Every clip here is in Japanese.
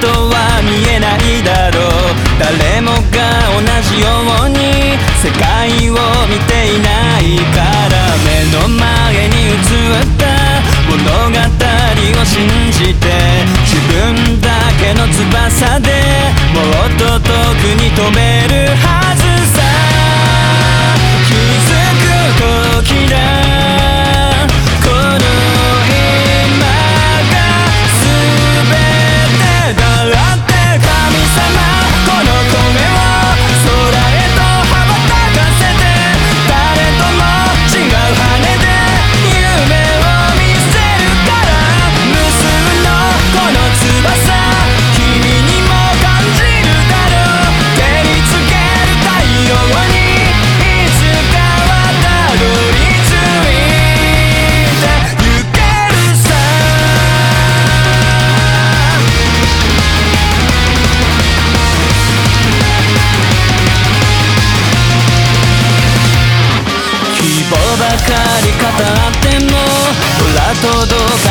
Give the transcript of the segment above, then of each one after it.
本当は見えないだろう。誰もが同じように世界を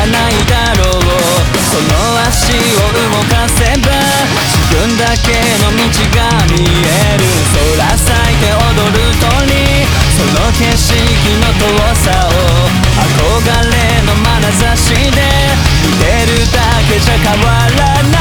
かないだろうその足を動かせば自分だけの道が見える空咲いて踊る鳥その景色の遠さを憧れの眼差しで見てるだけじゃ変わらない